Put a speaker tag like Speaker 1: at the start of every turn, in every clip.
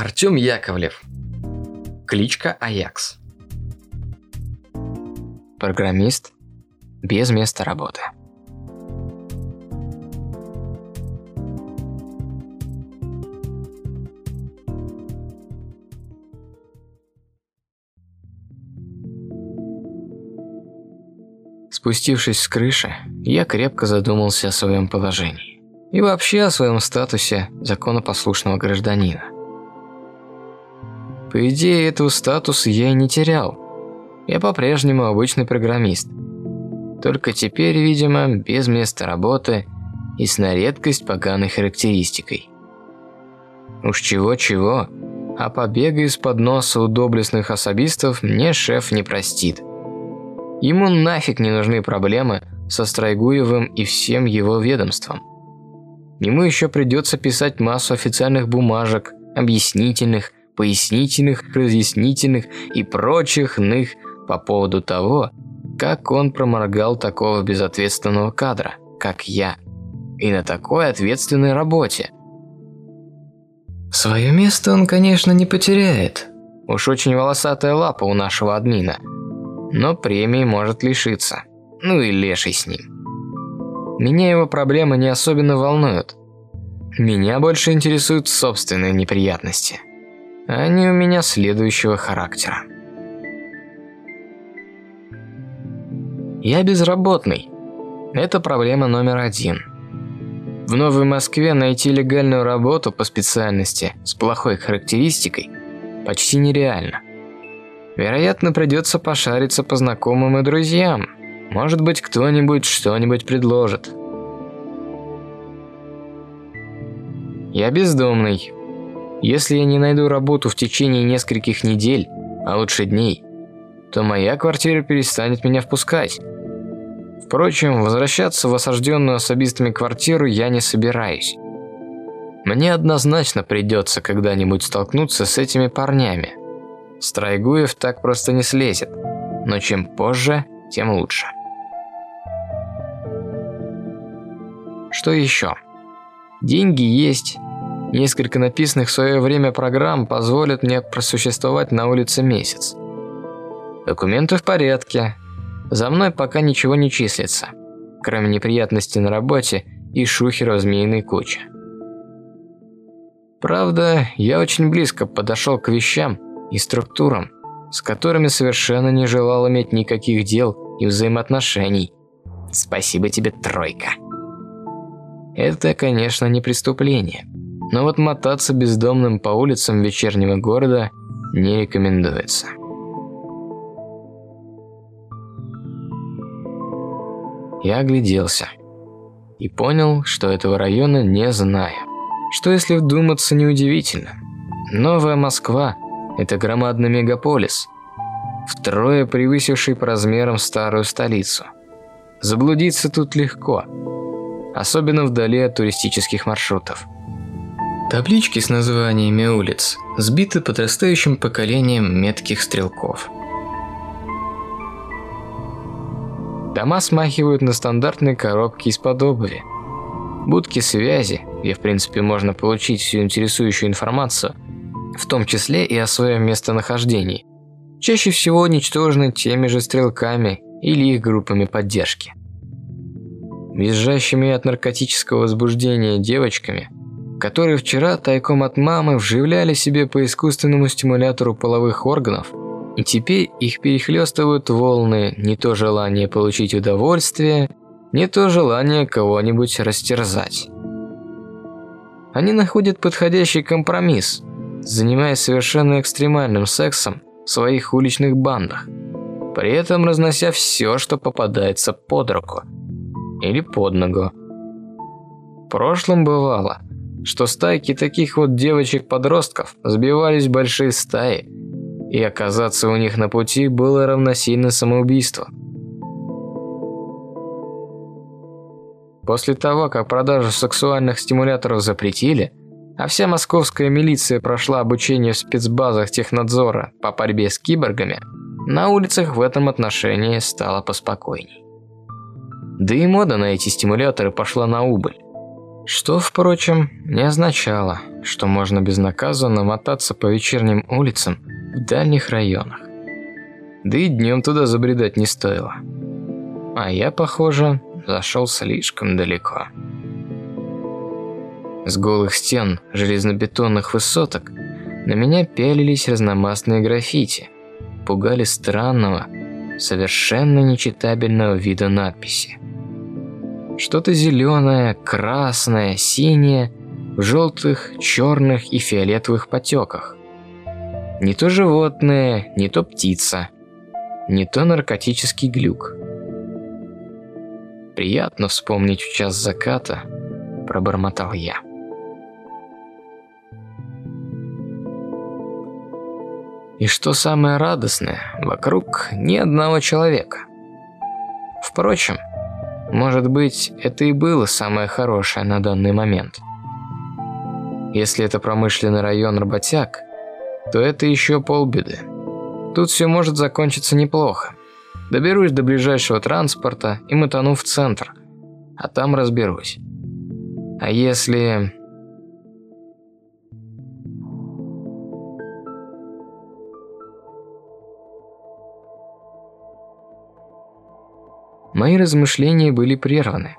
Speaker 1: Артем Яковлев. Кличка Аякс. Программист без места работы. Спустившись с крыши, я крепко задумался о своем положении и вообще о своем статусе законопослушного гражданина. По идее, этого статуса я и не терял. Я по-прежнему обычный программист. Только теперь, видимо, без места работы и с на редкость поганой характеристикой. Уж чего-чего, а побега из-под носа у доблестных особистов мне шеф не простит. Ему нафиг не нужны проблемы со Страйгуевым и всем его ведомством. Ему еще придется писать массу официальных бумажек, объяснительных, пояснительных, разъяснительных и прочих ных по поводу того, как он проморгал такого безответственного кадра, как я, и на такой ответственной работе. Свое место он, конечно, не потеряет. Уж очень волосатая лапа у нашего админа – но премии может лишиться. Ну и леший с ним. Меня его проблемы не особенно волнуют. Меня больше интересуют собственные неприятности. Они у меня следующего характера. Я безработный. Это проблема номер один. В Новой Москве найти легальную работу по специальности с плохой характеристикой почти нереально. Вероятно, придется пошариться по знакомым и друзьям. Может быть, кто-нибудь что-нибудь предложит. Я бездомный. Если я не найду работу в течение нескольких недель, а лучше дней, то моя квартира перестанет меня впускать. Впрочем, возвращаться в осажденную особистами квартиру я не собираюсь. Мне однозначно придется когда-нибудь столкнуться с этими парнями. Страйгуев так просто не слезет, но чем позже, тем лучше. Что еще? Деньги есть. Несколько написанных в свое время программ позволят мне просуществовать на улице месяц. Документы в порядке. За мной пока ничего не числится, кроме неприятностей на работе и шухера в змеиной куче. Правда, я очень близко подошел к вещам, и структурам, с которыми совершенно не желал иметь никаких дел и взаимоотношений. Спасибо тебе, тройка. Это, конечно, не преступление, но вот мотаться бездомным по улицам вечернего города не рекомендуется. Я огляделся и понял, что этого района не знаю. Что если вдуматься, неудивительно. Новая Москва – это громадный мегаполис, втрое превысивший по размерам старую столицу. Заблудиться тут легко, особенно вдали от туристических маршрутов. Таблички с названиями улиц сбиты подрастающим поколением метких стрелков. Дома смахивают на стандартные коробки из-под обуви. Будки связи, где в принципе можно получить всю интересующую информацию – в том числе и о своем местонахождении, чаще всего уничтожены теми же стрелками или их группами поддержки. Визжащими от наркотического возбуждения девочками, которые вчера тайком от мамы вживляли себе по искусственному стимулятору половых органов, и теперь их перехлестывают волны не то желание получить удовольствие, не то желание кого-нибудь растерзать. Они находят подходящий компромисс, занимаясь совершенно экстремальным сексом в своих уличных бандах, при этом разнося все, что попадается под руку или под ногу. В прошлом бывало, что стайки таких вот девочек-подростков сбивались в большие стаи, и оказаться у них на пути было равносильно самоубийству. После того, как продажу сексуальных стимуляторов запретили, а вся московская милиция прошла обучение в спецбазах технадзора по борьбе с киборгами, на улицах в этом отношении стало поспокойней. Да и мода на эти стимуляторы пошла на убыль. Что, впрочем, не означало, что можно безнаказанно мотаться по вечерним улицам в дальних районах. Да и днем туда забредать не стоило. А я, похоже, зашел слишком далеко. С голых стен железнобетонных высоток на меня пялились разномастные граффити, пугали странного, совершенно нечитабельного вида надписи. Что-то зеленое, красное, синее, в желтых, черных и фиолетовых потеках. Не то животное, не то птица, не то наркотический глюк. Приятно вспомнить в час заката, пробормотал я. И что самое радостное, вокруг ни одного человека. Впрочем, может быть, это и было самое хорошее на данный момент. Если это промышленный район работяг, то это еще полбеды. Тут все может закончиться неплохо. Доберусь до ближайшего транспорта и мотану в центр, а там разберусь. А если... Мои размышления были прерваны.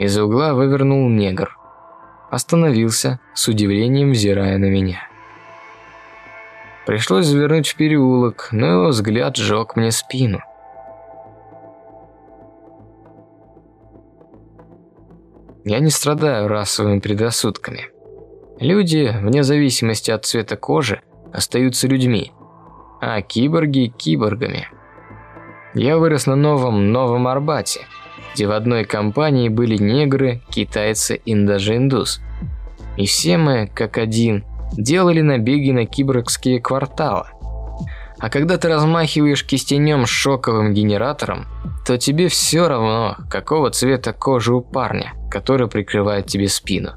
Speaker 1: Из угла вывернул негр. Остановился, с удивлением взирая на меня. Пришлось завернуть в переулок, но его взгляд сжег мне спину. Я не страдаю расовыми предрассудками. Люди, вне зависимости от цвета кожи, остаются людьми, а киборги – киборгами – я вырос на новом Новом Арбате, где в одной компании были негры, китайцы и даже индус. И все мы, как один, делали набеги на киборгские кварталы. А когда ты размахиваешь кистенем с шоковым генератором, то тебе все равно, какого цвета кожи у парня, который прикрывает тебе спину.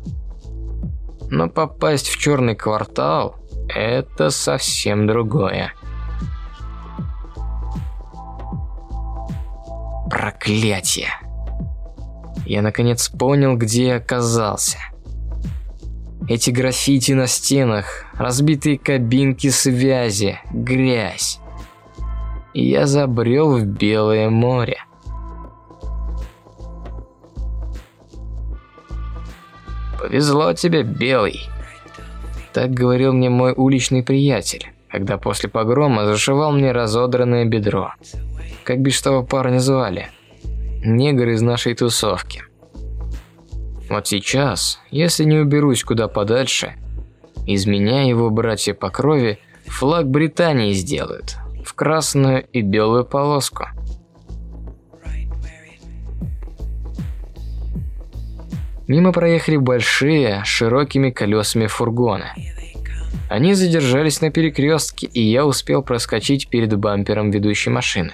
Speaker 1: Но попасть в черный квартал – это совсем другое. Проклятие. Я наконец понял, где я оказался. Эти граффити на стенах, разбитые кабинки связи, грязь. И я забрел в Белое море. «Повезло тебе, Белый!» Так говорил мне мой уличный приятель, когда после погрома зашивал мне разодранное бедро как бишь того парня звали? Негр из нашей тусовки. Вот сейчас, если не уберусь куда подальше, из меня его братья по крови флаг Британии сделают в красную и белую полоску. Мимо проехали большие, широкими колесами фургоны. Они задержались на перекрестке, и я успел проскочить перед бампером ведущей машины.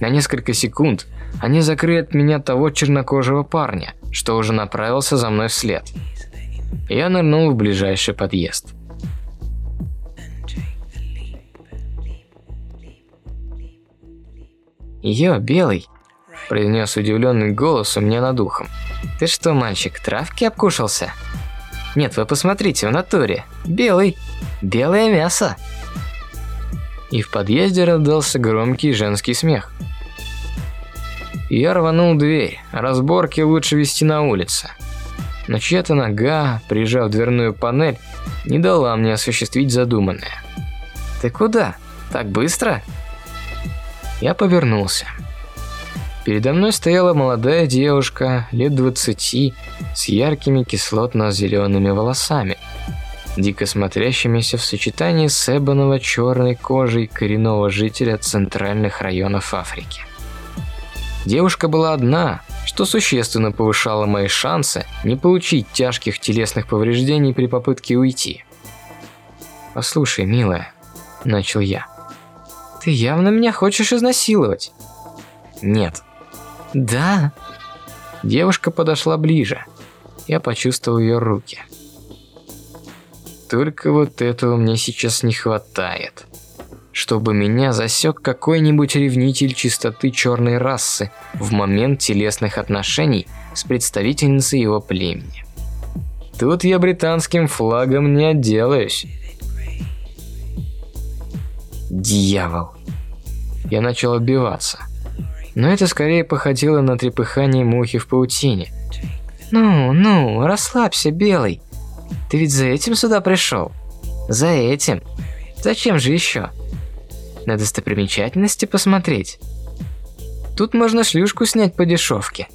Speaker 1: На несколько секунд они закрыли от меня того чернокожего парня, что уже направился за мной вслед. Я нырнул в ближайший подъезд. «Йо, белый!» – произнес удивленный голос у меня над ухом. «Ты что, мальчик, травки обкушался?» «Нет, вы посмотрите, в натуре. Белый. Белое мясо!» И в подъезде раздался громкий женский смех. Я рванул дверь, разборки лучше вести на улице. Но чья-то нога, прижав дверную панель, не дала мне осуществить задуманное. «Ты куда? Так быстро?» Я повернулся. Передо мной стояла молодая девушка, лет двадцати, с яркими кислотно-зелеными волосами, дико смотрящимися в сочетании с эбоново-черной кожей коренного жителя центральных районов Африки. Девушка была одна, что существенно повышало мои шансы не получить тяжких телесных повреждений при попытке уйти. «Послушай, милая», – начал я, – «ты явно меня хочешь изнасиловать». «Нет». «Да». Девушка подошла ближе. Я почувствовал ее руки. Только вот этого мне сейчас не хватает. чтобы меня засек какой-нибудь ревнитель чистоты черной расы в момент телесных отношений с представительницей его племени. Тут я британским флагом не отделаюсь. Дьявол. Я начал отбиваться. Но это скорее походило на трепыхание мухи в паутине. «Ну, ну, расслабься, Белый. Ты ведь за этим сюда пришел? За этим? Зачем же еще? На достопримечательности посмотреть. Тут можно шлюшку снять по дешевке».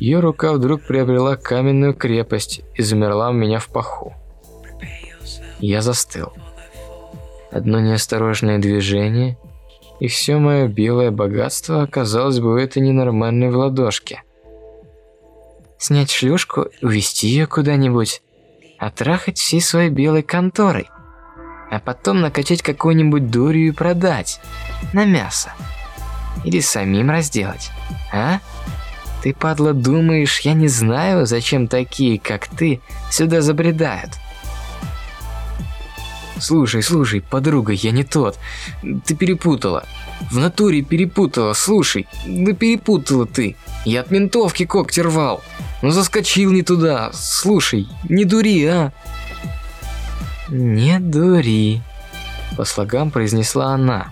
Speaker 1: Ее рука вдруг приобрела каменную крепость и замерла у меня в паху. Я застыл. Одно неосторожное движение, и все мое белое богатство оказалось бы в этой ненормальной в ладошке. Снять шлюшку, увезти ее куда-нибудь, отрахать всей своей белой конторой, а потом накачать какую-нибудь дурью и продать на мясо. Или самим разделать, а? Ты, падла, думаешь, я не знаю, зачем такие, как ты, сюда забредают? Слушай, слушай, подруга, я не тот. Ты перепутала. В натуре перепутала, слушай. Да перепутала ты. Я от ментовки когти рвал. Ну заскочил не туда. Слушай, не дури, а. Не дури. По слогам произнесла она.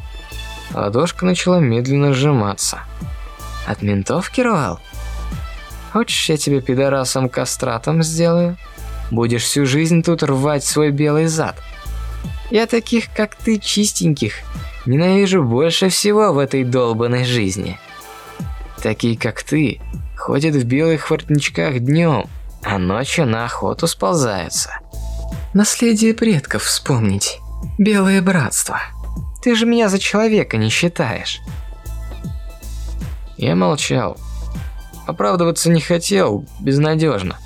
Speaker 1: Ладошка начала медленно сжиматься. От ментовки рвал? Хочешь, я тебе пидорасом кастратом сделаю? Будешь всю жизнь тут рвать свой белый зад. Я таких, как ты, чистеньких, ненавижу больше всего в этой долбанной жизни. Такие, как ты, ходят в белых воротничках днем, а ночью на охоту сползаются. Наследие предков вспомнить. Белое братство. Ты же меня за человека не считаешь. Я молчал. Оправдываться не хотел, безнадежно.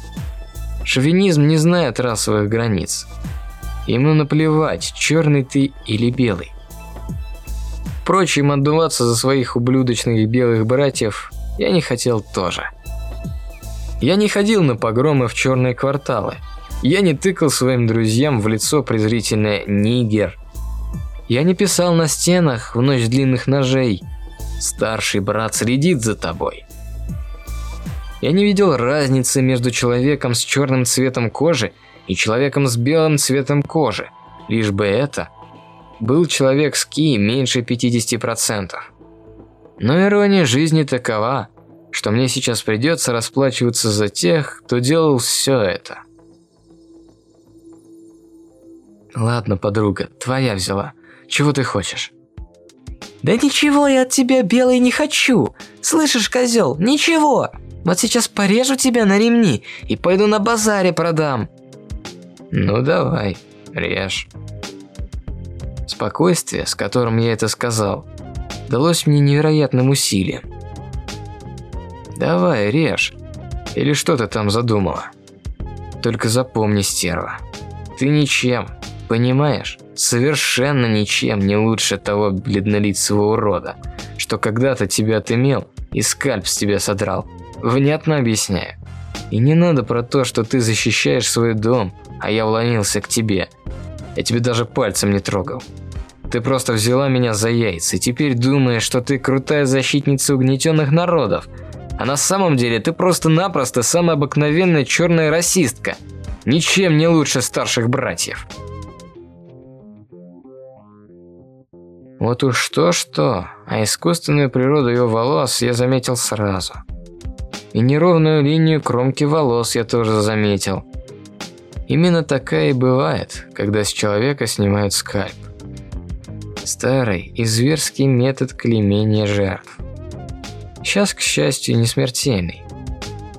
Speaker 1: Шовинизм не знает расовых границ. Ему наплевать, черный ты или белый. Впрочем, отдуваться за своих ублюдочных белых братьев я не хотел тоже. Я не ходил на погромы в черные кварталы. Я не тыкал своим друзьям в лицо презрительное «нигер». Я не писал на стенах в ночь длинных ножей «Старший брат следит за тобой». Я не видел разницы между человеком с черным цветом кожи и человеком с белым цветом кожи, лишь бы это был человек с ки меньше 50%. Но ирония жизни такова, что мне сейчас придется расплачиваться за тех, кто делал все это. Ладно, подруга, твоя взяла. Чего ты хочешь? Да ничего я от тебя белый не хочу. Слышишь, козел, ничего. Вот сейчас порежу тебя на ремни и пойду на базаре продам. Ну давай, режь. Спокойствие, с которым я это сказал, далось мне невероятным усилием. Давай, режь. Или что ты там задумала? Только запомни, стерва, ты ничем, понимаешь? Совершенно ничем не лучше того бледнолицего урода, что когда-то тебя отымел и скальп с тебя содрал. Внятно объясняю. И не надо про то, что ты защищаешь свой дом, а я вломился к тебе. Я тебе даже пальцем не трогал. Ты просто взяла меня за яйца и теперь думаешь, что ты крутая защитница угнетенных народов. А на самом деле ты просто-напросто самая обыкновенная черная расистка. Ничем не лучше старших братьев. Вот уж что-что, а искусственную природу ее волос я заметил сразу. И неровную линию кромки волос я тоже заметил. Именно такая и бывает, когда с человека снимают скальп. Старый и зверский метод клеймения жертв. Сейчас, к счастью, не смертельный.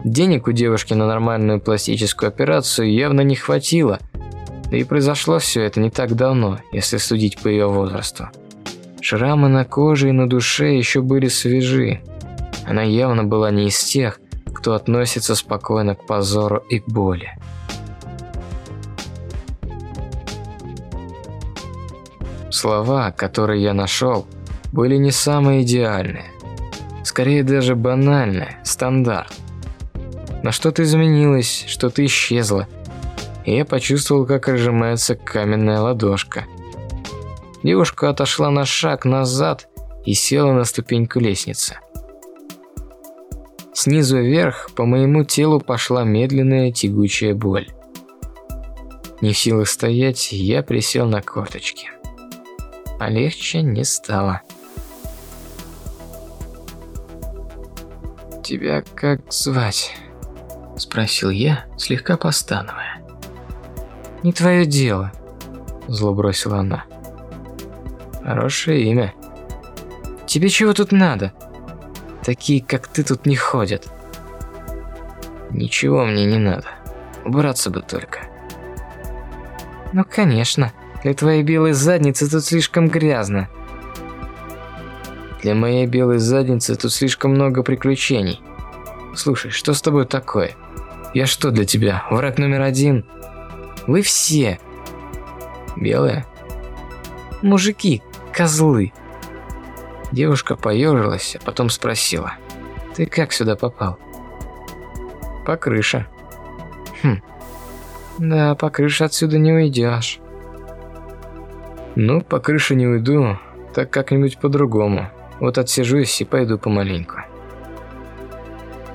Speaker 1: Денег у девушки на нормальную пластическую операцию явно не хватило, да и произошло все это не так давно, если судить по ее возрасту. Шрамы на коже и на душе еще были свежи. Она явно была не из тех, кто относится спокойно к позору и боли. Слова, которые я нашел, были не самые идеальные. Скорее даже банальные, стандарт. Но что-то изменилось, что-то исчезло. И я почувствовал, как разжимается каменная ладошка. девушка отошла на шаг назад и села на ступеньку лестницы. Снизу вверх по моему телу пошла медленная тягучая боль. Не в силах стоять, я присел на корточки. А легче не стало. «Тебя как звать?» – спросил я, слегка постановая. «Не твое дело», – зло бросила она. «Хорошее имя». «Тебе чего тут надо?» Такие, как ты, тут не ходят. Ничего мне не надо. Убраться бы только. Ну, конечно. Для твоей белой задницы тут слишком грязно. Для моей белой задницы тут слишком много приключений. Слушай, что с тобой такое? Я что для тебя, враг номер один? Вы все. Белые? Мужики, козлы. Девушка поежилась, а потом спросила. «Ты как сюда попал?» «По крыше». «Хм. Да, по крыше отсюда не уйдешь». «Ну, по крыше не уйду, так как-нибудь по-другому. Вот отсижусь и пойду помаленьку».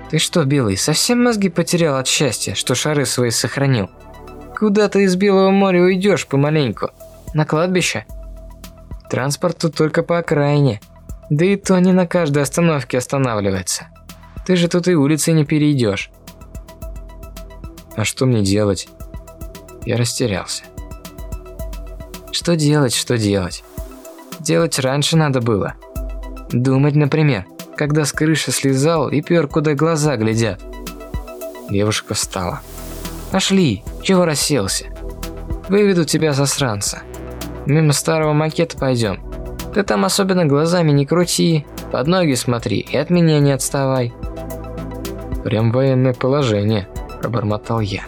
Speaker 1: «Ты что, Белый, совсем мозги потерял от счастья, что шары свои сохранил? Куда ты из Белого моря уйдешь помаленьку? На кладбище?» «Транспорт тут только по окраине». Да и то не на каждой остановке останавливается. Ты же тут и улицы не перейдешь. А что мне делать? Я растерялся. Что делать, что делать? Делать раньше надо было. Думать, например, когда с крыши слезал и пер, куда глаза глядят. Девушка встала. Пошли, чего расселся? Выведу тебя, засранца. Мимо старого макета пойдем. Ты там особенно глазами не крути, под ноги смотри и от меня не отставай. Прям военное положение, пробормотал я.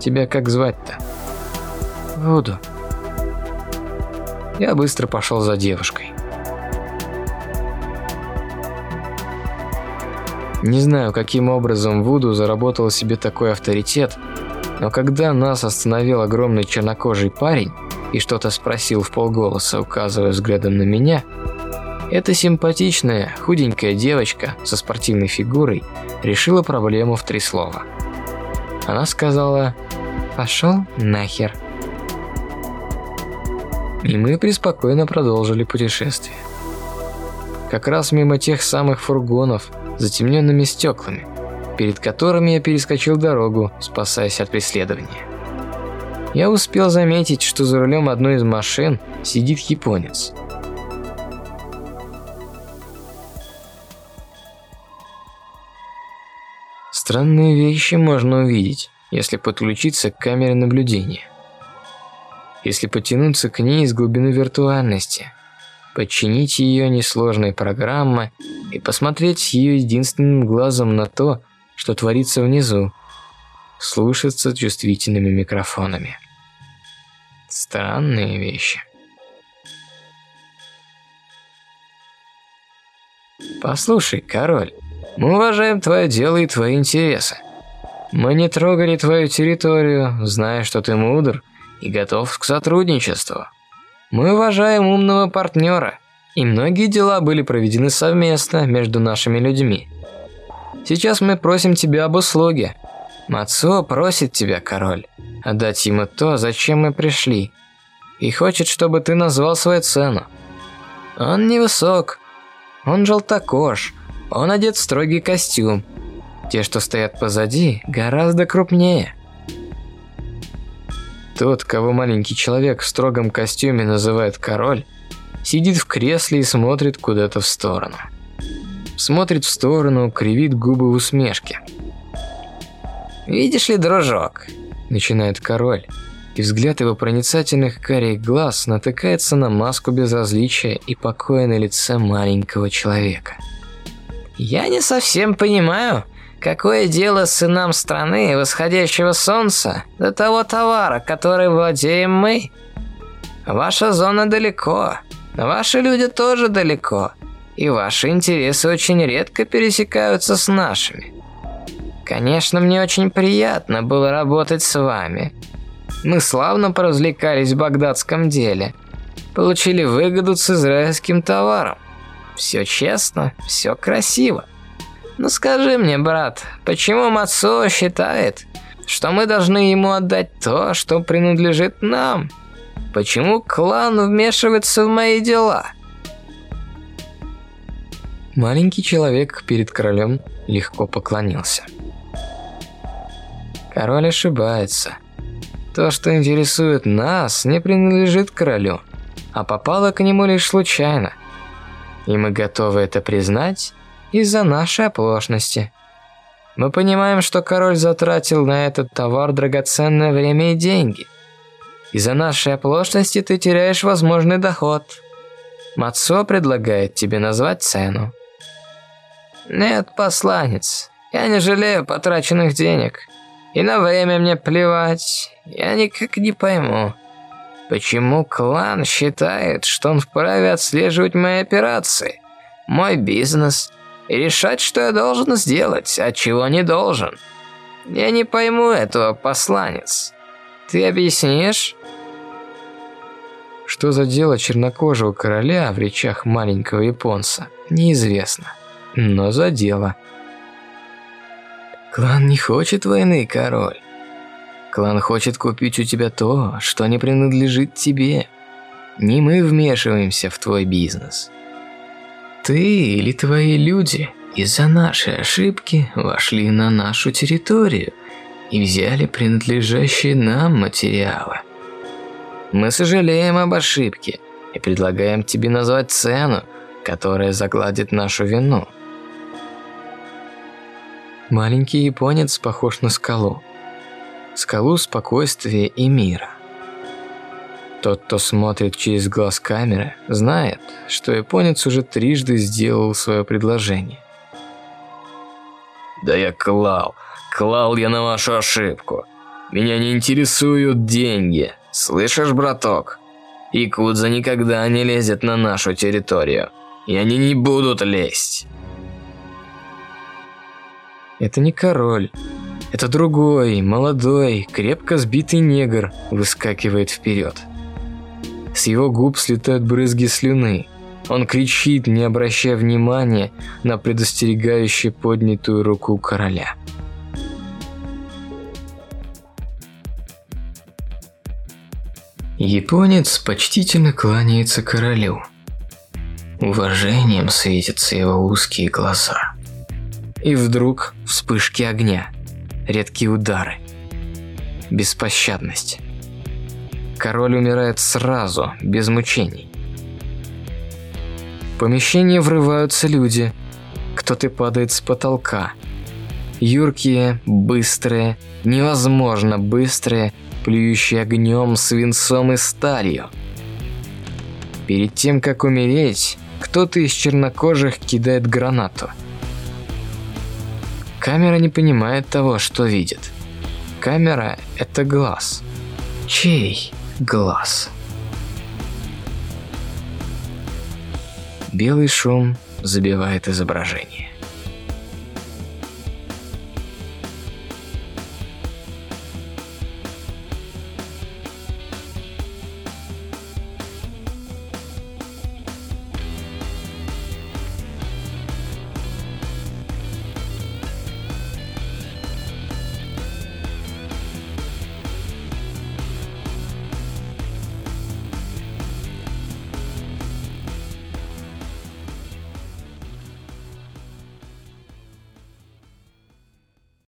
Speaker 1: Тебя как звать-то? Вуду. Я быстро пошел за девушкой. Не знаю, каким образом Вуду заработал себе такой авторитет, но когда нас остановил огромный чернокожий парень, и что-то спросил в полголоса, указывая взглядом на меня, эта симпатичная, худенькая девочка со спортивной фигурой решила проблему в три слова. Она сказала «Пошел нахер». И мы преспокойно продолжили путешествие. Как раз мимо тех самых фургонов, затемненными стеклами, перед которыми я перескочил дорогу, спасаясь от преследования я успел заметить, что за рулем одной из машин сидит японец. Странные вещи можно увидеть, если подключиться к камере наблюдения. Если потянуться к ней из глубины виртуальности, подчинить ее несложной программе и посмотреть ее единственным глазом на то, что творится внизу, слушаться чувствительными микрофонами. Странные вещи. Послушай, король, мы уважаем твое дело и твои интересы. Мы не трогали твою территорию, зная, что ты мудр и готов к сотрудничеству. Мы уважаем умного партнера, и многие дела были проведены совместно между нашими людьми. Сейчас мы просим тебя об услуге. Мацуо просит тебя, король, отдать ему то, зачем мы пришли. И хочет, чтобы ты назвал свою цену. Он невысок, он желтокож, он одет в строгий костюм. Те, что стоят позади, гораздо крупнее. Тот, кого маленький человек в строгом костюме называет король, сидит в кресле и смотрит куда-то в сторону. Смотрит в сторону, кривит губы в усмешке. «Видишь ли, дружок?» – начинает король, и взгляд его проницательных карих глаз натыкается на маску безразличия и покоя на лице маленького человека. «Я не совсем понимаю, какое дело сынам страны восходящего солнца до того товара, который владеем мы? Ваша зона далеко, ваши люди тоже далеко, и ваши интересы очень редко пересекаются с нашими. Конечно, мне очень приятно было работать с вами. Мы славно поразвлекались в багдадском деле. получили выгоду с израильским товаром. Все честно, все красиво. Но скажи мне, брат, почему Мацо считает, что мы должны ему отдать то, что принадлежит нам? Почему клан вмешивается в мои дела? Маленький человек перед королем легко поклонился. Король ошибается. То, что интересует нас, не принадлежит королю, а попало к нему лишь случайно. И мы готовы это признать из-за нашей оплошности. Мы понимаем, что король затратил на этот товар драгоценное время и деньги. Из-за нашей оплошности ты теряешь возможный доход. Мацо предлагает тебе назвать цену. «Нет, посланец, я не жалею потраченных денег. И на время мне плевать. Я никак не пойму, почему клан считает, что он вправе отслеживать мои операции, мой бизнес и решать, что я должен сделать, а чего не должен. Я не пойму этого, посланец. Ты объяснишь?» Что за дело чернокожего короля в речах маленького японца, неизвестно но за дело. Клан не хочет войны, король. Клан хочет купить у тебя то, что не принадлежит тебе. Не мы вмешиваемся в твой бизнес. Ты или твои люди из-за нашей ошибки вошли на нашу территорию и взяли принадлежащие нам материалы. Мы сожалеем об ошибке и предлагаем тебе назвать цену, которая загладит нашу вину. Маленький японец похож на скалу. Скалу спокойствия и мира. Тот, кто смотрит через глаз камеры, знает, что японец уже трижды сделал свое предложение.
Speaker 2: «Да я клал, клал я на вашу ошибку. Меня не интересуют деньги. Слышишь, браток? Якудза никогда не лезет на нашу территорию. И они не будут лезть».
Speaker 1: Это не король. Это другой, молодой, крепко сбитый негр выскакивает вперед. С его губ слетают брызги слюны. Он кричит, не обращая внимания на предостерегающую поднятую руку короля. Японец почтительно кланяется королю. Уважением светятся его узкие глаза. И вдруг вспышки огня, редкие удары, беспощадность. Король умирает сразу, без мучений. В помещение врываются люди. Кто-то падает с потолка. Юркие, быстрые, невозможно быстрые, плюющие огнем, свинцом и сталью. Перед тем, как умереть, кто-то из чернокожих кидает гранату – Камера не понимает того, что видит. Камера – это глаз. Чей глаз? Белый шум забивает изображение.